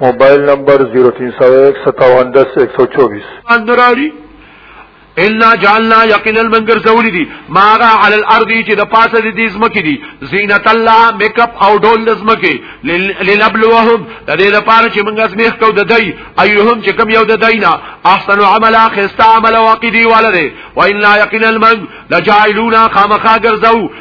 موبایل نمبر 03015710124 اندراری ان جعلنا یقینا من ګرځولې دي ماغه علی الارض چې د پاسه دي دې زمکه دي زینت الله میک اپ او ډول د زمکه لنبلوهم د دې لپاره چې موږ اسمیخ کو د دای ایهم چې کم یو د داینا احسن عمل خستا عمل واقعي ولده و ان یقینا من لجاعلونا خامخا ګرځو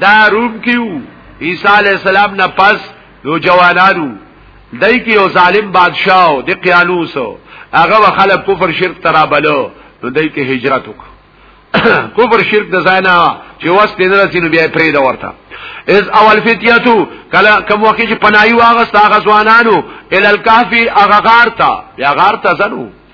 دا روم کیو عیسی علی السلام نه پس یو جوانانو دای کې یو ظالم بادشاہ او د قیانوس هغه خلک کفر شرک ترابلو نو دای کې هجرت وکړ کفر شرک د زینا چې وس دې نه سینو بیا پرې دا ورته از اول فتیاتو کله کوم وخت چې پنایي واغست هغه ځوانانو ال الکافی هغه غار ته یا غار ته زنو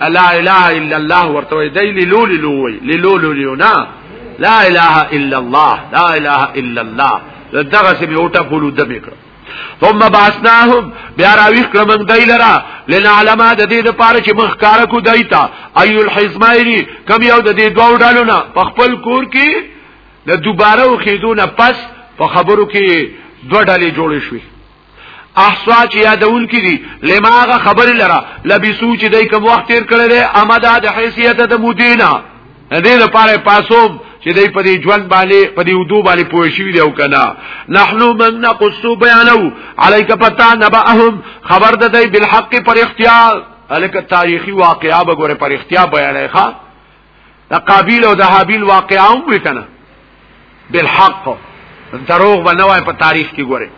لا اله الا الله ورته وي دی لولو لولو وي لولو لولو نه لا اله الا الله لا اله الا الله دغه سمي اوټه په لود میکړه ثم باسناهم بیا راویخ کړم دای لرا لنعلم د دې لپاره چې مخ کار کو دایتا ايو الحزمایری کم یو د دې دوه ډالو نه په خپل کور کې د دوباره خېدو نه پس په خبرو کې دوه ډلې جوړې شوې احصا چې یادون کړي لماغه خبر لره لبي سوچ دای کوم وخت تیر کړل دی امدا د حیثیت د مدینه دې لپاره پاسوب چې دې په دې ژوند باندې په دې ودو باندې پوه شي دی او کنه نحنو من نقص بیانو علیک پتا نبأهم خبر د دې بالحق پر اختیار الک تاریخی واقعا به ګوره پر اختیار بیانې ښا د قابیل او د حابیل واقعا هم وی کنه بالحق دروغ بنوای په تاریخ کې ګوره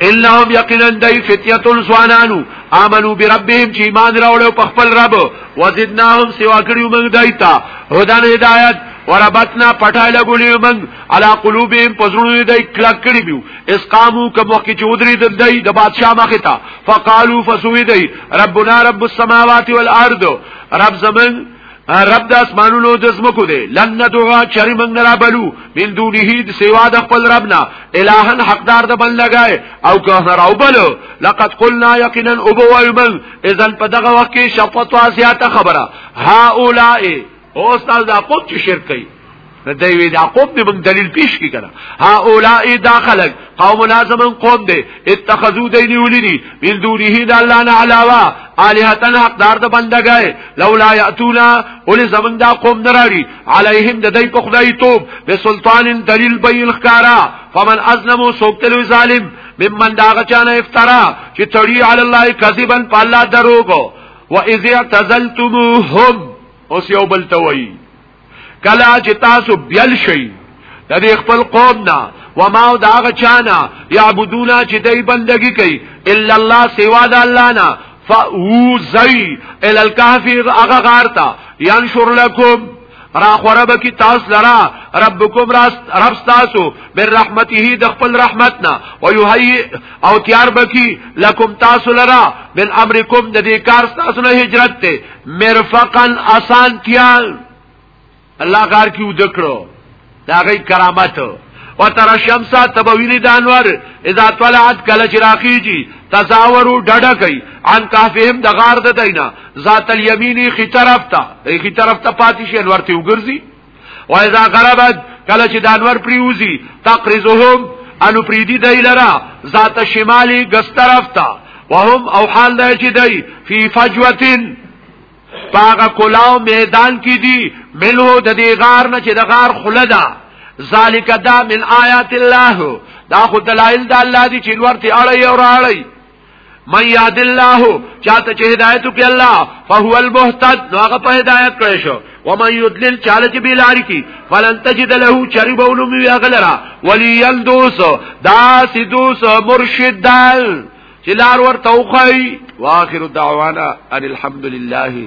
انهم یقینا دای فتیتون سوانانو امنو بربهم چې ایمان راوړل په خپل رب وزدناهم سوا کړیو موږ دایتا هدان هدایت وربتنا پټای لګولې موږ علا قلوبهم پزړو دای کلک کړی بیو اس قامو کوم وخت چې ودری د دای د بادشاہ مخه تا فقالو فسوی دای ربنا رب السماوات والارض رب زمن رب د اسمانونو د زمکو دی لن ندعا چری من را بلو من دونه د سیوا د خپل ربنا الہن حقدار د بل لګای او که راو بلو لقد قلنا یقینا ابو ومن اذا په دغه وخت کې شفقت او زیاته خبره هؤلاء او استاد د قوت شرک کوي نو دی وی دا قوم دی موږ دلیل پیش کی کنه ها اولای دا خلق قوم لازم قوم دی اتخذو دینی ولینی من دونه د الله نه علاوه الہتن حقدار د بندګای لولا یاتونا اول زمون دا قوم نراړي علیهم د دای په خدای توب به سلطان دلیل بیل خکارا فمن ازلمو سوکتلو ظالم ممن داغه چانه افترا چې تړي علی الله کذبا پالا دروغو و اذ اعتزلتموهم اوس یو بل توي کلا چې تاسو بیل شئ د دې خپل قوم نه و ما او دا غچانا یعبدونا چې دای بندگی کوي الا الله سوا د الله نه فوزی ال الكهف اغه غارتا ينشر لكم را خورب کی تاس لرا ربکم راست رب تاسو بر رحمته د خپل رحمتنا و یحیی او تیار بکی لکم تاسو لرا من امرکم د دې کار تاسو نه هجرت ته مرفقا اسانتیا الله کار کیو دکړو دا غي کرامت او تر شمس تبویل د انوار اذا طلعت کله چراخیږي تزاورو ډډه کوي ان کافهم د غار د دینه ذات الیمینی خي طرف ته خي طرف ته پاتې شي انوار ته وګرځي وایذا غربت کله چې دانور پریوزی تقرزهم انو پریدی دی لرا ذات شمالی گس طرف تا وهم او حال دا چې دی فی فجوتن پاغه کلاو میدان کې دی ملو د دې غار نه چې د غار خله ده ذالک دا من آیات الله دا خو دلائل د الله دي چې ورته اړي او راړي من یاد الله چاته چې هدایت وکړي الله فهو المهتد نو هغه په هدایت کړی شو و من یضلل چاله چې بیلاری کی فلن تجد له چریب علوم وی غلرا ولیا دوس داس دوس مرشد دال چې لار ورته وخی واخر دعوانا ان الحمدلله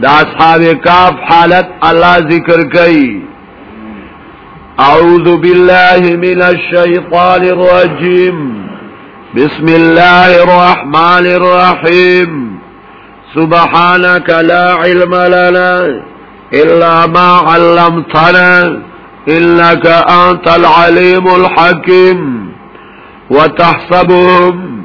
دا اصحاب کاف حالت الله ذکر کوي اعوذ بالله من الشیطان الرجیم بسم الله الرحمن الرحیم سبحانك لا علم لنا الا ما علمتنا انك انت العليم الحكيم وتحسبهم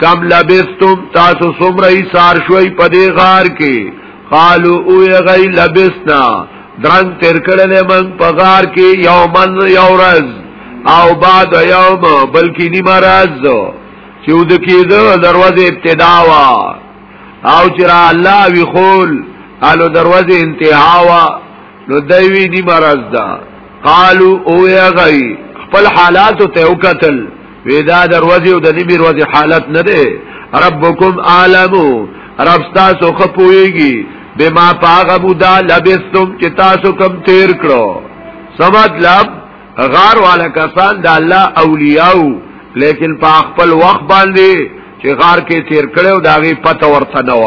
کم لبستم تاسو سمره ایثار شوي په دې غار کې قالو او غي لبسنا درنګ تیر کړل من په غار کې یومن یو ورځ او بعد یوم بلکې نیمه ورځ چې ود کېده دروازه ابتدا وا او چې را الله وی خول الو دروازه انتها وا نو دوی دی مرز دا قالو او یا غی خپل حالات ته وکتل ودا دروازه او د نبی روزه حالت نه ده ربکم عالمو رب تاسو خپويږي بما پاغه بودا لبستم چې تاسو کم تیر کړو سمات لب غار والا کسان د الله اولیاء لیکن په خپل وخت باندې چې غار کې تیر کړو داغه پته ورته نه و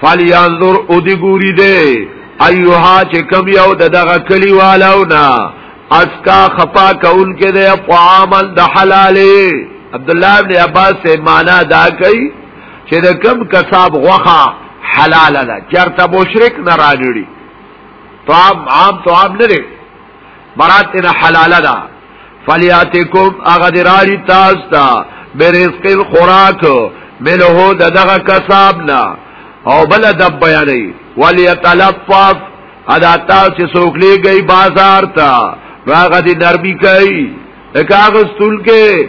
فلیانظر او دی ګوری دی ایوها چې کم یو د دغه کلی والاو نه اسکا خپا کون کې دی طعامل د حلالې عبد الله ابن عباس سے معنا دا کوي چې د کم کساب غوخه حلال ده چرته مشرک نه راګړي طعام عام طعام نه دی برات نه حلاله ده فلیاتکم اغه دراری تاسو ته برزق الخراق منه دغه کسب نه او بل د بیانې ولیتلفف ادا تاسو چې څوک لګي بازار ته هغه دې نرمي کوي هغه ستول کې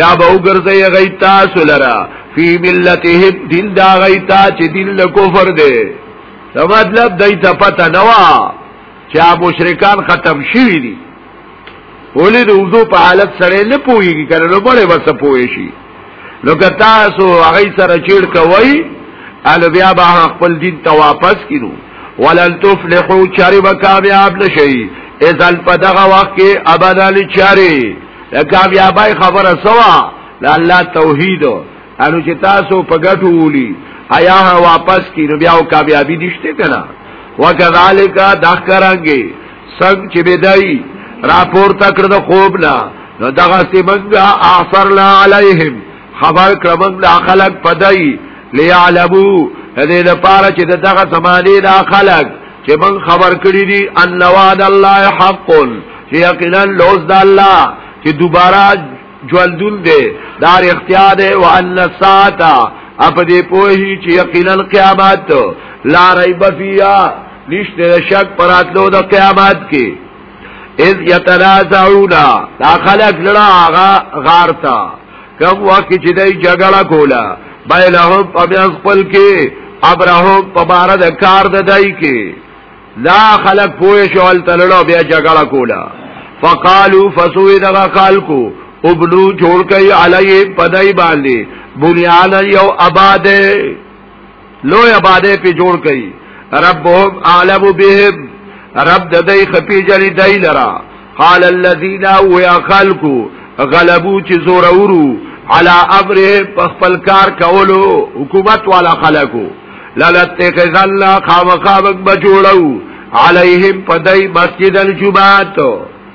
یا به وګرځي غي تاسو لرا فی ملتهم دین دا غي تا چې دین له کفر دی دا مطلب دای ته پته نه وا چې مشرکان ختم شوی دي ولې د وضو په حالت سره نه پويږي کنه نو بڑے بس پوي شي نو که تاسو هغه سره چیړ کوي ال بیا به خپل دین ته واپس کینو ولن تفلحوا چاري به کامیاب نشي اذا الفدغه وخت کې ابدا لچاري د کامیابای خبره سوا د الله توحید انو چې تاسو په ګټو ولي حیا واپس کی نو بیا کامیابی نشته کنه وکذالک دخرانګي څنګه چې بدای راپور تکړه د خوب نه نو دغه سیمنګا اثر لا علیهم خبر کړم د خلق پدای لیعلمو دې لپاره چې دغه زمانه د خلق چې من خبر کړی دي ان وعد الله حق چې یقینا لوز د الله چې دوباره ژوندون دی دار اختیار دی او ان ساعتا اپ دې پوهی چې یقینا قیامت لا ریب فیها نشته شک پراتلو د قیامت کې اذ یتنازعون دا خلق لړا غارتا کوم وخت چې دای جګړه کوله بایلهم په بیان خپل کې ابراهو په بار د کار د دای کې لا خلق پوه شول تللو بیا جګړه کولا فقالو فسوی دغه خلقو ابنو جوړ کئی علی پدائی باندی بنیانا یو آباد لو عبادت په جوړ کئ ربهم اعلم بهم رب د دې خپي جلی دای لرا قال الذين ويا خلقوا غلبوا چې زور ورو على امرهم په خپل کار کولو حکومت والا خلقو لنتخذ الله خامخابک بجوړو علیهم پدای مسجد الجمعات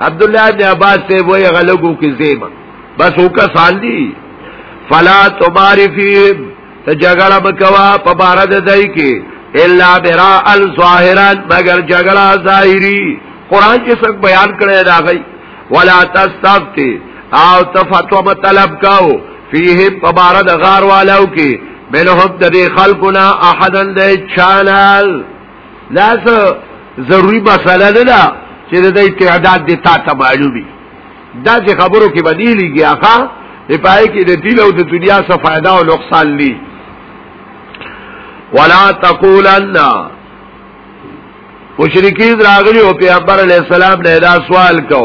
عبد الله ابن عباس ته وای غلګو کې زیبا بس وکا سال دی فلا تماری فی ته جګړه مکوا په بار د دای کې الا برا الظاهرا مگر جګړه ظاهری قران کې څنګه بیان کړی دا غي ولا تستفتی او تفتو مطلب کاو فيه په بار د غار والو کې بلهم د خلقنا احدن د چانل دا څه ضروری مسله نه ده چې د دې تعداد د تا ته معلومي دا چې خبرو کې بدیلیږي هغه په پای کې د دین او د دنیا څخه फायदा او نقصان لري ولا تقولن مشرکین راغلی او پیغمبر علی السلام نه دا سوال کو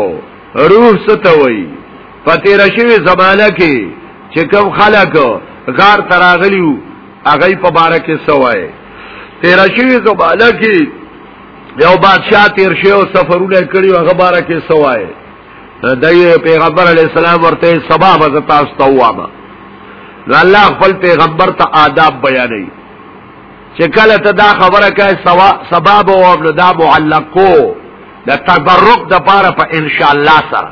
روح ستوي پتیر شوی زمانہ کې چې کوم خلک غار تراغلیو هغه په باره کې سوای تیر شوی زباله کې یو بادشاہ تیر شوی او سفرونه کړی هغه باره کې سوای دایو پیغمبر علی السلام ورته سبا به تاسو ته وامه نو الله خپل پیغمبر ته آداب بیانوي چې کله ته دا خبره کوي سوا سبب او دا معلقو د تبرک د پاره په ان شاء الله سره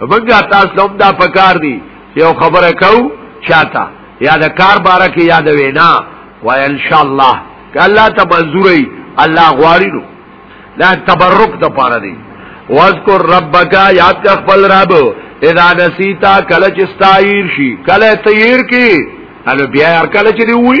وګا تاسو لوم دا پکار دی یو خبره کو چاته یا د کار باره کې یاد وینا وای ان شاء الله ک الله ته منظورې الله غواړي نو دا تبرک د پاره دی واذکر ربک یاد کا خپل رب اذا نسیتا کله چې ستایر شي کله تیر کی الو بیا هر کله چې دی وی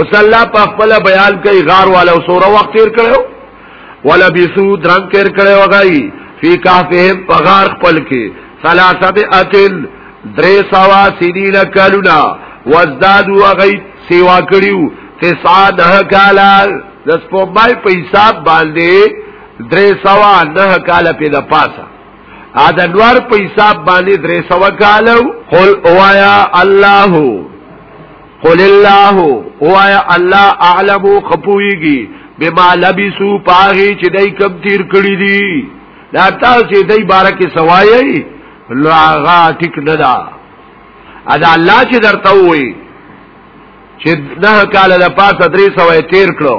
اوس الله په خپل بیان کوي غار والا سوره وخت تیر کړو ولا بیسو درنګ تیر کړو غي فی کافهم پغار خپل کې ثلاثه اتل درې سوا سینین کلونا وزدادو غي سیوا کړیو تسعه نه کالا د سپوبای په حساب باندې درې سوا نه کالا په د پاسه ا د نور په حساب باندې درې سوا کالو قل اوایا الله قل الله هو الله اعلم خپويږي بما لبسو پاغي چې دای کم تیر کړی دي دا تاسو چې دای بارکه سوایي لاغا ټیک نه دا ادا الله چې درته وي چې نه کال د پاسه درې سوې تیر کړو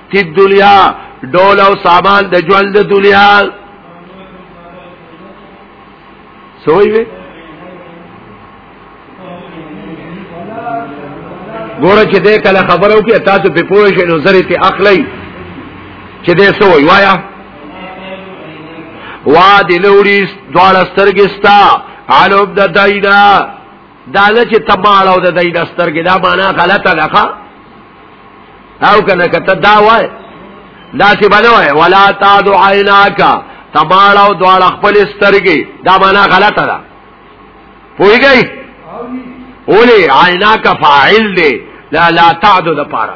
کی دنیا ډول او سامان د ژوند د دنیا سوئی وی ګوره چې دې کله خبرو کې تاسو په پوه شئ نو زری ته اخلي چې دې سوئی وایا وادي لوري دواړه سترګې ستا علوب د داینا دا نه چې تباړه او د دای د سترګې دا معنا غلطه ده ښا او کنه کته دا وای دا چې باندې وای ولا تعد عیناک تباړه او دوړ خپل سترګې دا معنا غلطه ده پوهیږئ اولی عیناک فاعل دی لا لا تعد د پاره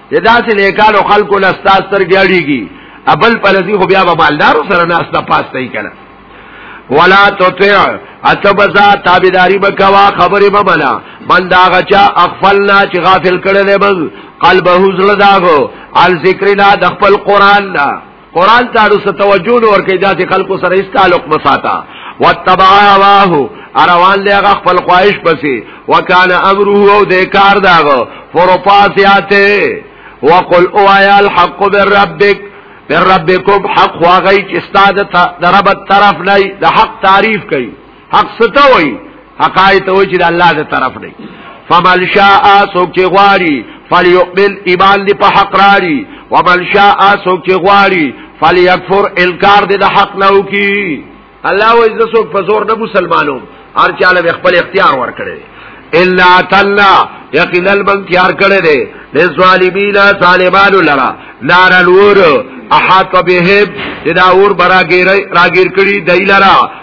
چې داسې نیکانو خلکو له ستا سترګې اړېږي ابل پلزی خو بیا به مالدارو سره ناسته پاسته یې کړه ولا تطع اتبزا تابیداری بکوا خبر بمنا من دا غچا اغفلنا چې غافل کړل من قلبه زړه داغو ال ذکرنا د خپل قران نه قران ته رس توجه نور کې داسې خلکو سره هیڅ تعلق مساتا واتبع هواه اروان لغه خپل خواهش پسې وکانه امره او د کار داغه فرطاسیاته وقل اوایا الحق بربک بربکم حق واغی چې استاد د رب طرف نه د حق تعریف کوي حق ستا وای حق آیت وای چې د الله دی طرف دی فمن شاء سوک چې غواړي فليقبل ایمان دی په حق راړي ومن شاء سوک چې غواړي فليكفر انکار دی د حق نه وکي الله وای زه سوک په زور نه مسلمانو هر چاله خپل اختیار ور کړی الا تلا یقینا من تیار کړی دی د ظالمین ظالمانو لرا نار الور احاط بهم دا اور برا راګیر کړی دی لرا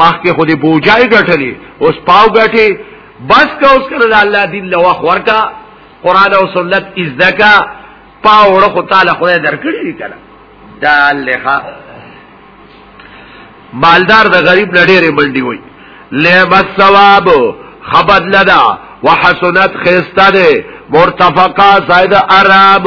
مخکې خو دې بوجای ګټلې اوس پاو ګټې بس کا اوس کړه د الله دین له وخت ورکا قران او سنت از دکا پاوړه خو تعالی خدای درکړي دي کړه دا لخوا مالدار د غریب لډېره منډي وای لعب الثواب خبد لدا وحسنت خيسته ده مرتفقه زائد ارام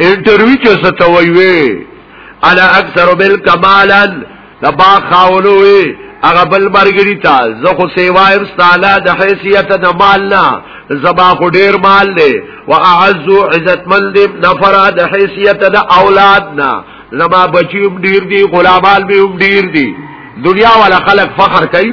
انټرویو کې څه ته وایوي انا اکثر بل کمالا لبا خاولو وي هغه بل مرګري تا زه خو سیوایم ستاله د حیثیت د مال نه زبا خو ډیر مال دی و اعز عزت من دی نفر د حیثیت د اولاد نه زما بچی هم ډیر دی غلامان به هم ډیر دی دنیا والا خلق فخر کوي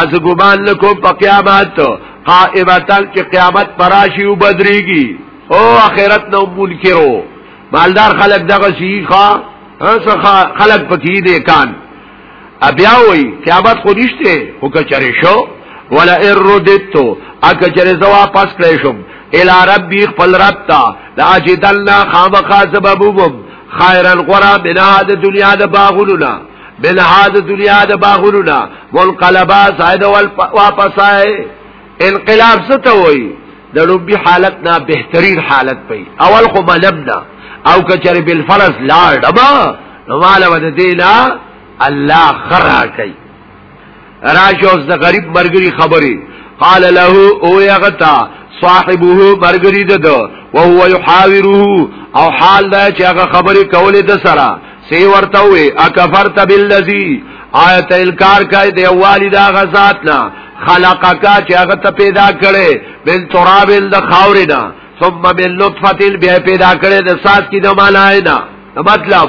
از ګمان لکو په قیامت قائمتن چې قیامت پراشي او بدريږي او اخرت نو منکرو مالدار خلق دغه شيخه څخه خلق پکې دي کان بیا وای قیامت خو نشته خو کچره شو ولا اردتو اګه چره زو واپس کړې شم الی ربی خپل رب تا لاجدلنا خامخا سببوم خیرن قرا بنا د دنیا د باغونو بل هاد دنیا د باغونو نه منقلبا زائد واپس آئے انقلاب څه ته وایي د ربي حالت نه بهترین حالت پي اول خو ملم نه او کچره بل فرض لاړ دما نو مال ود دینا الله خرا کوي راشه اوس د غریب مرګري خبري قال له او یغتا صاحبه مرګري ده او هو يحاوره او حال دا چې هغه خبري کولې د سره سی ورته وي اکفرت بالذي آیت الکار کای دی والی دا غزاد نه خلقکا چې هغه ته پیدا کړي بل تراب د خاورې نه ثم بل لطفه بیا پیدا کړي د ساس کې د مالای نه مطلب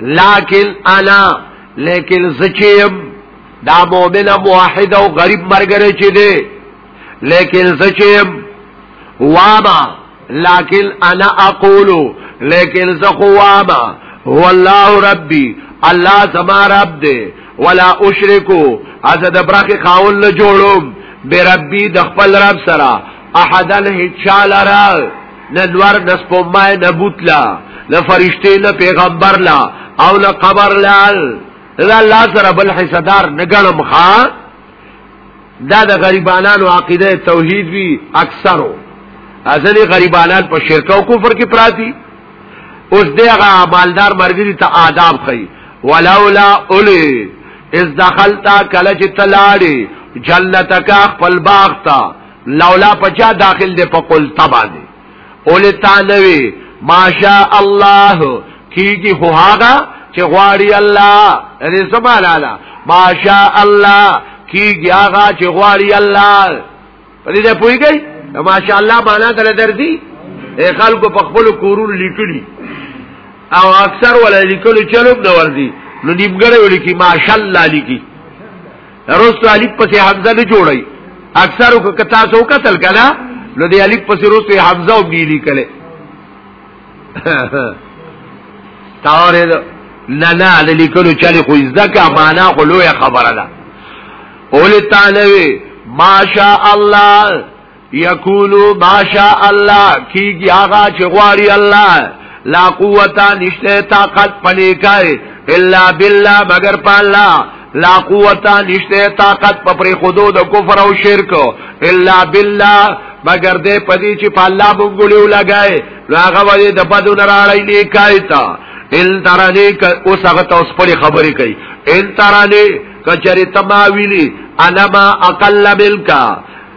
لیکن انا لیکن زچیم دا مومن موحد او غریب مرګره چي دي لیکن زچیم واما لیکن انا اقول لیکن زخو واما هو الله ربي الله زما رب دي ولا اشرکو از د برخه خاون له جوړوم به ربي د خپل رب سره احدن هچاله را نه لور نه سپومای نه بوتلا نه فرشته نه پیغمبر لا او نه قبر لال دا الله سره بل حصدار نه ګڼم ښا دا د غریبانو عقیده توحید وی اکثرو ازلی غریبانان په شرک او کفر کې پراتی اوس دغه مالدار مرګری ته آداب خي ولولا اولی اذ دخلتا کله چې تلاړي جنتک خپل باغ ته لولا پچا داخل دے پا قل تبا دے اولی تانوی ما شاء الله کیږي خو هغه چې غواړي الله یعنی سمانا ده ما شاء الله کیږي هغه چې غواړي الله په دې پويږي ما شاء الله معنا دل درځي خلکو په خپل کورونو لیکلي او اکثر ولا لیکلو چلوب نه ورځي نو دیمګړې ولیکي ما شاء الله لیکي رستو الف پسې حمزه نه جوړي اکثر کو کتا سو قتل کلا نو دی الف پسې رستو حمزه او بي لیکل تاوره نه نه د لیکلو چالي خو ځکه معنا خو لوی خبره ده اول تعالی ماشاء الله یقولو ماشا الله کیږي هغه چې غواړي الله لا قوت نشته طاقت پني کوي الا بالله مگر په الله لا قوت نشته طاقت په پرې خودو د کفر او شرک الا بالله مگر دې پدی چې په الله بوګړیو لګای هغه وجه د بدو نه راړی نه کوي تا ان ترانی اوس هغه تاسو پر خبرې کوي ان ترانی کچری تماویلی انما اقل ملکا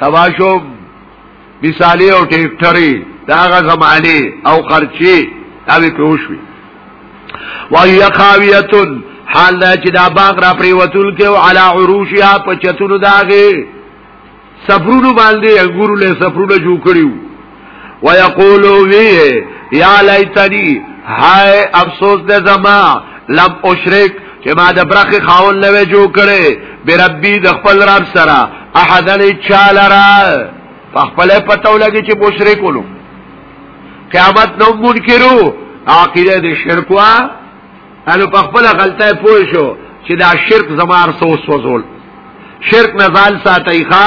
تباشو مثالی او ټیکټری دا غ زمانه او خرچی دا به پوښوي وهي خاویتن حال دا چې دا باغ را پریوتل کې او علا عروشها په چتونو داغه سفرونو باندې انګورو له سفرونو جوړ کړیو ويقولو وی یا لیتنی هاي افسوس دې زما لم اشرک چې ما د برخ خاون نه جو کړي بربي د خپل رب سره احد نه چاله را په خپل پتو لګي چې مشرک ولو قیامت نو منکرو عقیده دې شرک وا الو په خپل غلطه پوه شو چې دا شرک زمار سو سوزول شرک نه ځان ساتي ښا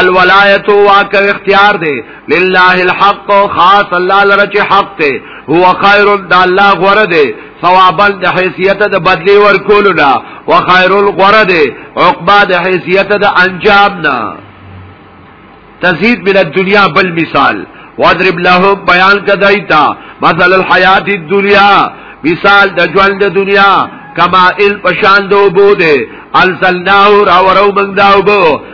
الولایت واک اختیار دی لله الحق خاص الله لره چې حق دی هو خیر د الله غره دی ثوابل د حیثیت د بدلی ورکول نه او خیر الغره دی عقبا د حیثیت د انجام نه تزید من الدنیا بل مثال واضرب له بیان کدایتا مثل الحیات الدنیا مثال د ژوند د دنیا کما ال پشان دو بو دے الزلناو راورو منگ داو بو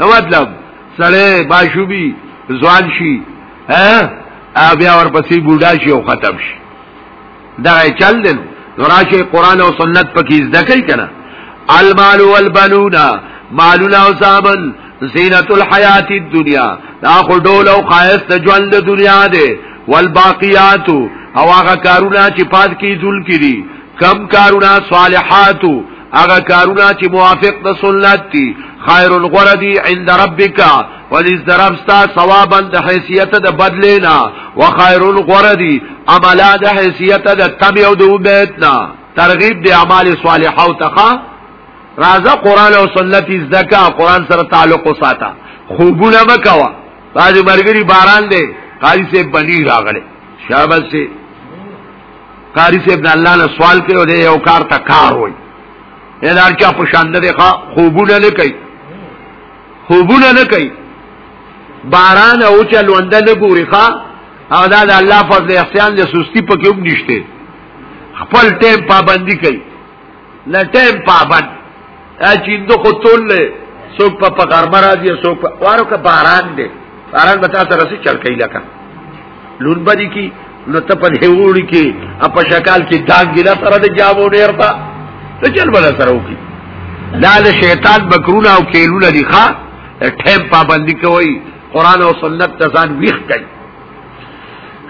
نو مطلب سړی باشوبي ځوان شي ها بیا ورپسې بوډا شي او ختم شي دا چل دین راشه قران او سنت پکې زده کوي کنه المال والبنون مالنا او زامن زینت الحیات الدنیا دا خو ډول او خایست ژوند د دنیا دی والباقیات او هغه کارونه چې پات کی ذل کړي کم کارونه صالحات هغه کارونه چې موافق د سنت دي خیر الغره دي عند ربک ولذ دربستا ثوابا د حیثیت د بدلینا وخیر الغره دي عملا د حیثیت د تبع او د وبیتنا ترغیب د اعمال صالحه او تخا رازه قران او سنت زکا قران سره تعلق وساته خوبونه مکوا راځي مرګري باران دی قاری سے بنی راغله شابه سي قاری صاحب د الله نه سوال کوي او د یو کار ته کار وای دا چا په شان ده ښا خوبونه نه کوي خوبونه نه کوي باران او چلوند نه ګوري ښا او دا د الله فضل احسان له سستی پکې هم نشته خپل ټیم پابندي کوي نه ټیم پابند چې د خو تول له څوک په پګرمه راځي څوک په وارو کې باران دی باران به تاسو راسي چړکې لکه لون بدی کی نو ته په هیوړی کې په شکل کې دانګلا سره د جامو ډیر تا ته چل بل سره وکی لال شیطان بکرونه او کېلونه دي ښا ټیم پابندي کوي قران او سنت ته ځان ویخ کوي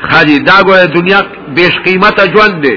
خاجی دا ګوره دنیا بیش قیمته ژوند دی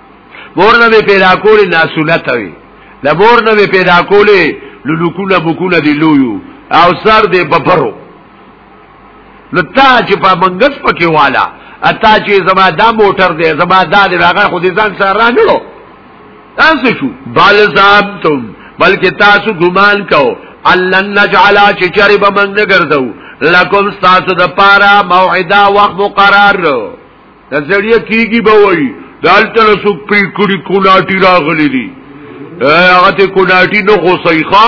مور نه به پیدا کولې لاسونه توي د مور نه به پیدا کولې لولکونه بوکونه دی لویو او سر دې ببرو نو تا چې په منګس پکې والا اتا چې زما دا موټر دی زما دا دی هغه خو دې ځان سره رانړو تاسو شو بل زابتم بلکې تاسو ګمان کو الله نجعلا چې چرې به منګ ګرځو لکم تاسو د پاره موعده وخت مقرر دا سړی کیږي به وای دالته له سو پری کړی کوناټی راغلی دی هغه ته کوناټی نو خو صحیحا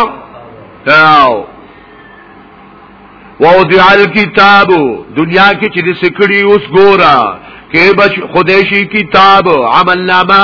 او وو دی حال کتاب دنیا کې چې سکړی اوس ګورا کې بچ خدایشي کتاب عمل نامه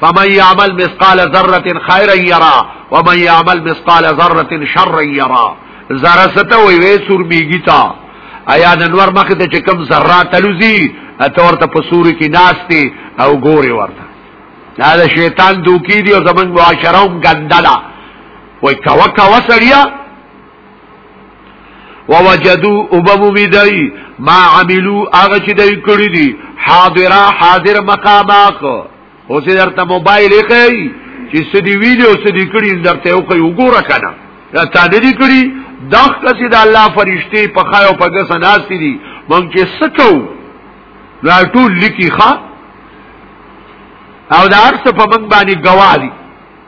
فمن يعمل مثقال ذره خيرا يرى ومن يعمل مثقال ذره شرا يرى ذره ست وي وي سور بيګي تا ايا د نور مخ ته چې کم ذره تلوزي اته ورته په سور کې ناشتي او ګوري ورته دا د شیطان دوکي دي او زمنګ معاشره هم ګندلا وای کوا کوا سړیا ووجدو وبمو بدای ما عملو هغه چې دای کړی دي حاضرا حاضر مقامات او چې درته موبایل کوي چې سدي ویډیو سدي کړی درته یو کوي وګوره کنه دا تا دې کړی دا کسي د الله فرشتي په خایو په ګس ناس دي مونږ چې سکو دا ټول لیکي ښا او دا ارث په من باندې گواهی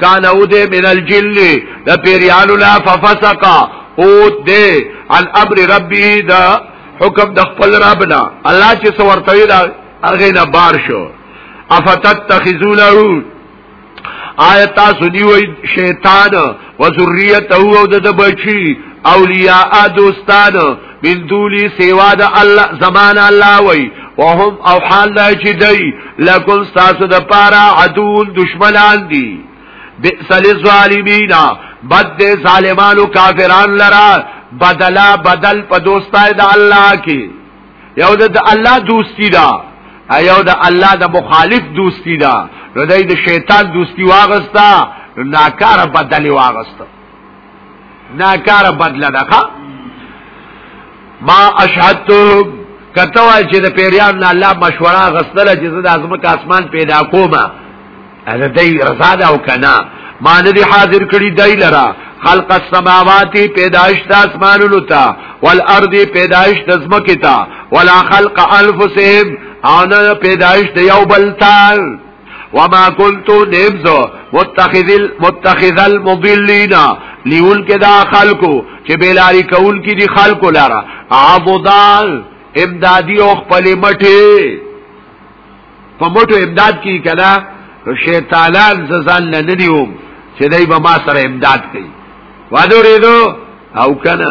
کان او دې من الجل د پیریانو لا ففسقا او دې عن امر ربي دا حکم د خپل ربنا الله چې سورتوي دا هغه نه بار شو افتتخذونه آیت تاسو نیوی شیطان و ذریته او د بچی اولیاء دوستان من دولی سیوا د الله زمان الله وای وهم او حال دا چې دی لکن تاسو د پارا عدون دشمنان دي بئسل الظالمین بد دے ظالمان و کافران لرا بدلا بدل په دوستای د الله کې یو د الله دوستی دا یو د الله د مخالف دوستی دا نو د شیطان دوستی واغستا ناکاره بدلی واغستا ناکاره بدله ده ښا ما اشهدت کته وای چې د پیریان نه الله مشوره غسله چې زه د ازمک اسمان پیدا کوم دا دای رضا ده او کنه ما نه دی حاضر کړی دای لرا خلق السماوات پیدائش د اسمانونو ته والارض پیدائش د زمکه ته ولا خلق انفسهم او نه پیدائش د یو بل تال وما كنت نبذ متخذ متخذ المضلين ليون کې دا خلکو چې بلاری کول کې دي خلکو لاره عبدال امدادي او خپل مټي په مټو امداد کې کړه شیطانان ززان نه نیوم چې دای به ما سره امداد کوي وادو ریدو او کنه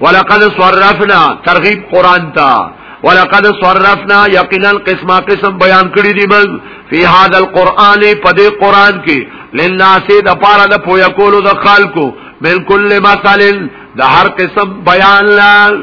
ولقد صرفنا ترغیب قران تا ولقد صرفنا یقینا قسمه قسم بیان کړی دی من فی هذا القران پدې قران کې للناس د پاره د پویا کولو د خلکو من کل مثل د هر قسم بیان لال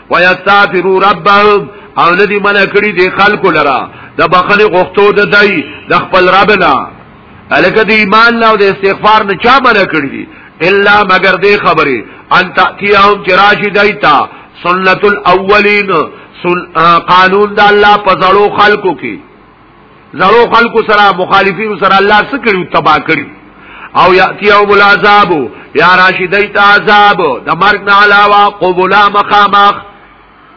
ويستغفروا ربهم او ندی منع کړی دی خلکو لرا د بخنه غختو د دای د خپل رب نه الکه د ایمان نه او د استغفار نه چا منع کړی دی الا مگر دی خبره ان تاتيهم چراشی دایتا سنت الاولین قانون د الله په ځړو خلکو کې زړو خلکو سره مخالفینو سره الله څه کړو تبا کړو او یاتی او العذاب یا راشدای ته عذاب د مرګ نه علاوه قبولا مخامخ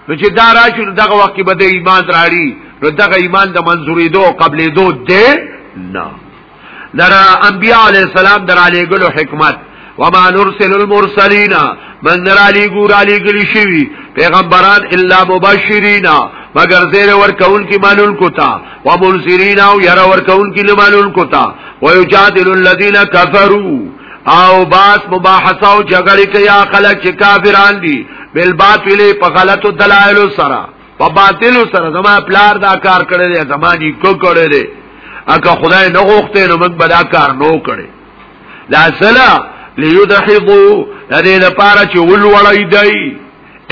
نو چې دا راشي دغه وخت به د ایمان راړي نو دغه ایمان د منزورې دو قبلې دو دې نه در انبیاء علیہ السلام در علی گلو حکمت وما نرسل المرسلین من در علی گور علی گلی شوی پیغمبران الا مبشرین مگر زیر ورکون کی مانون کتا ومنصرین او یر ورکون کی لمانون کتا ویجادل الذین کفروا او باس مباحثه او جګړه کوي خلک چې کافران دي بل باطل په غلطو دلایل سره په باطل سره زما پلار دا کار کړی دی زما نیکو کړی دی اګه خدای نه غوښته نو موږ به دا کار نو کړی لا سلا ليدحضو دې لپاره چې ولوړی دی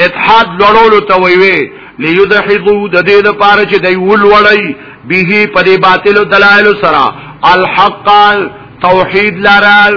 اتحاد لړولو ته ویوي ليدحضو د دې لپاره چې دی ولوړی به په دې باطل دلایل سره الحق توحید لرال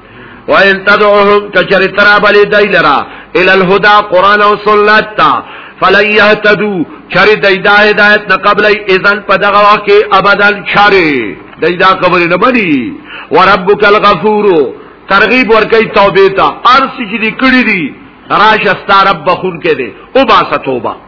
وان تدعوهم کچر ترابلی دی لرا الى الهدى قرآن و سنت تا فلن يهتدو چر دی دا هدایت نه قبل اذن په دغه وخت کې ابدا چر دی دا قبل نه بني وربک الغفور ترغیب ورکی توبه تا ارسی چې دی کړی دی راشه ستارب بخون کې دی او باسه توبه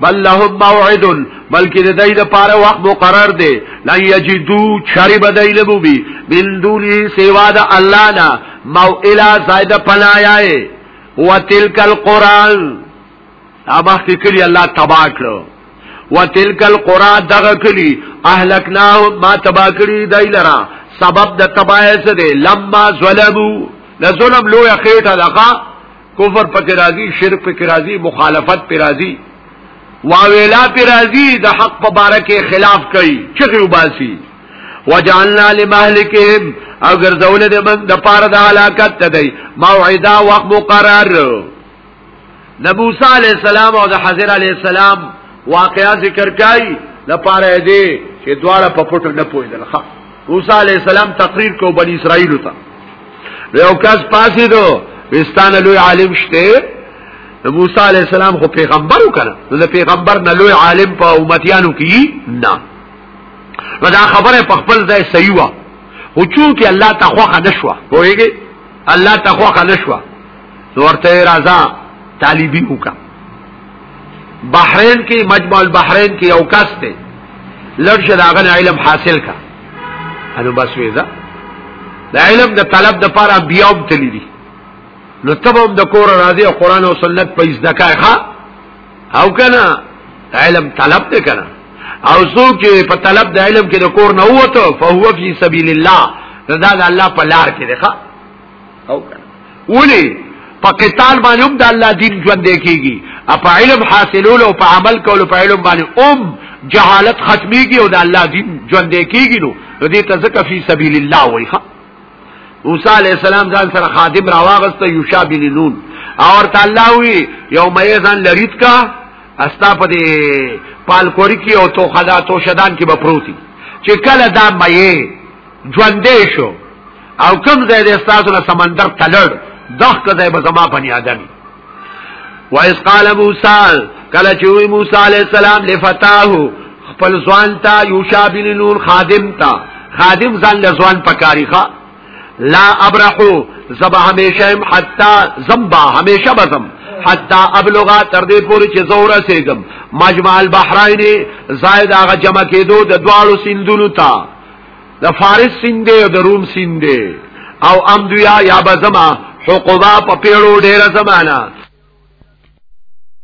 بل لهم موعد بلکې د دې لپاره وخت مقرر دی لا یجدو شرب دایل بوبي من دونه سوا د الله نه موئلا زائد پنایای وتلک القران اما کې کلی الله تبا کړو وتلک القران دغه کلی اهلکناهم ما تبا کړی دایلرا سبب د تبایس دی لما ظلمو د ظلم لوی خېټه لغه کفر پکې راځي شرک پکې راځي مخالفت پکې راځي واویلا پکې راځي د حق په باره کې خلاف کوي چې وباسي وجعلنا لمهلكهم او ګرځول دې موږ د پاره د هلاکت ته دی موعده وخت مقرر د موسی علی السلام او د حضرت علی السلام واقعا ذکر کای لپاره دې چې دواړه په پټو نه پوهیدل ښه موسی علی السلام تقریر کو بنی اسرائیل ته یو کس پاسې دو وستان لوی عالم شته د موسی علی السلام خو پیغمبر وکړه نو د پیغمبر نه لوی عالم په امتیانو کې نه نو دا خبره په خپل ځای صحیح و خو چونکی الله تخوخه نشوه پوهیږي الله تخوخه نشوه نو ورته راځه طالبي وکړه بحرین کې مجمع البحرین کې یو کس دی لړشه داغه علم حاصل کا انو بس ویزا د علم د طلب د پاره بیا هم تللی دي نو تبم د کور راځي قرآن او سنت په زده کای ښا او کنه علم طلب دې کنه او څوک چې په طلب د علم کې د کور نه وته فهو فی سبیل الله دا د الله په لار کې دی ښا او ولی په قتال باندې هم د الله دین ژوند کیږي په علم حاصلولو او په عمل کولو په علم باندې هم جهالت ختميږي او د الله دین ژوند کیږي نو دې ته ځکه فی سبیل الله وایي موسی علی السلام ځان سره خادم راواغسته یوشع بن نون اور تعالی وی یوم یزن لریت کا استا په دې پالکوري کې او تو خدا تو شدان کې بپروتی چې کله دا مې ژوندې شو او کوم ځای د استاسو له سمندر تلړ دغه کځای به زما بنی آدم وایس قال موسی کله چې وی موسی علی السلام لفتاه خپل ځوان ته یوشا بن نون خادم ته خادم ځان له ځوان پکاریخه لا ابرحو زبا همیشه هم حتا زمبا همیشه بزم حتا ابلغا تر دې پورې چې زوره سیګم مجمع البحرین زائد هغه جمع کېدو د دواړو سندونو ته د فارس سیند دی او د روم سیند دی او ام دویا یا بزما حقوبا په پیړو ډیره زمانہ